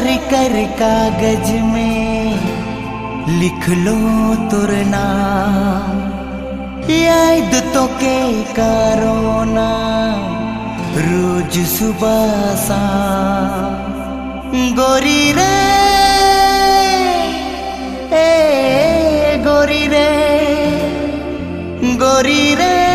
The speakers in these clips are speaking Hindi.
प्यार कर कागज़ में लिख लो तुर नाम। याद तो के करोना रोज सुबह सा गोरी रे ए, गोरी रे गोरी रे।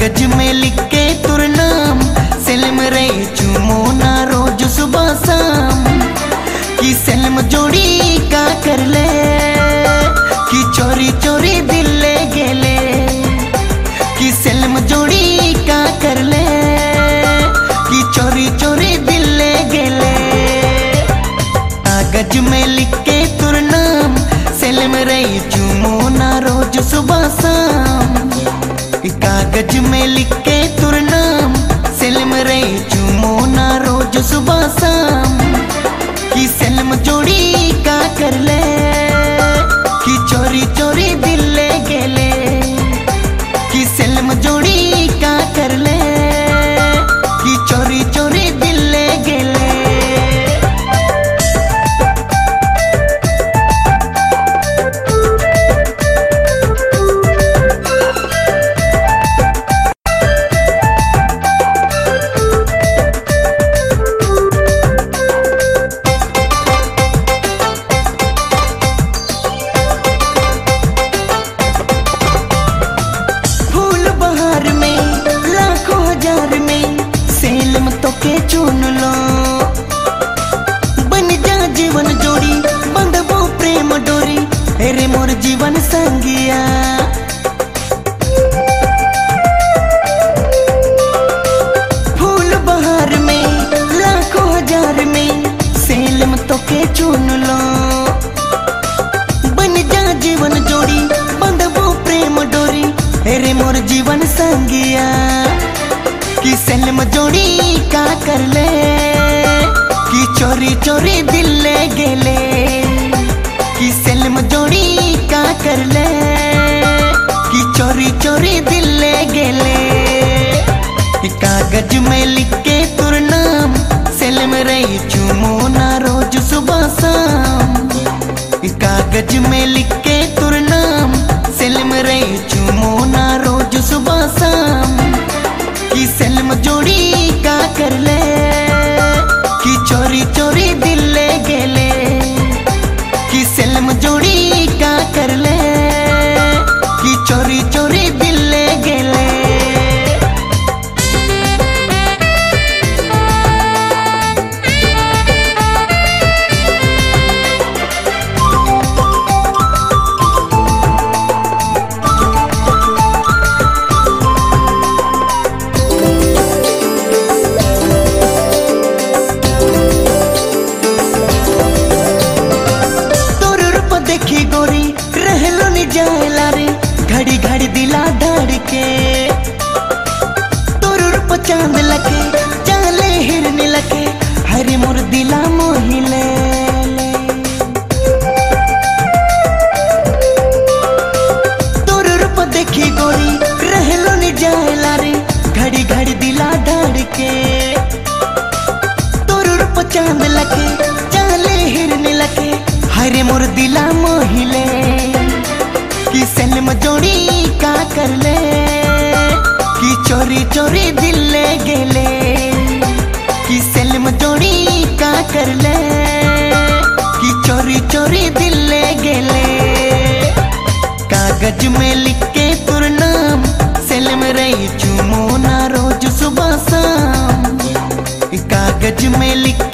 कागज़ में लिख के तुर नाम सेल में रही चूमो ना रोज सुबह शाम। की सेल में जोड़ी का कर ले, कि चोरी चोरी दिल ले गेले। कि सेल में जोड़ी का कर ले, कि चोरी चोरी दिल ले गेले। कागज़ में लिख के तुर नाम सेल में रही चूमो ना रोज सुबह शाम। कागज़ में लिख के तुर बन जा जीवन जोड़ी बंधबो प्रेम डोरी अरे मोर जीवन संगिया। कि सेल जोड़ी का कर ले, कि चोरी चोरी दिल ले गेले। कि सेल जोड़ी का कर ले, कि चोरी चोरी दिल ले गेले। कागज़ में लिख कागज़ में लिख के चाँद लके हिरन दिला मोहिले रूप देखी गोरी रे घड़ी घड़ी दिला तोर रूप चाँद लके चोरी चोरी दिल गेले। कि सेलम जोड़ी का कर ले। कि चोरी चोरी दिल गेले। कागज़ में लिख के तुर नाम सेलम रही चुमो ना रोज सुबह शाम। कागज़ में लिख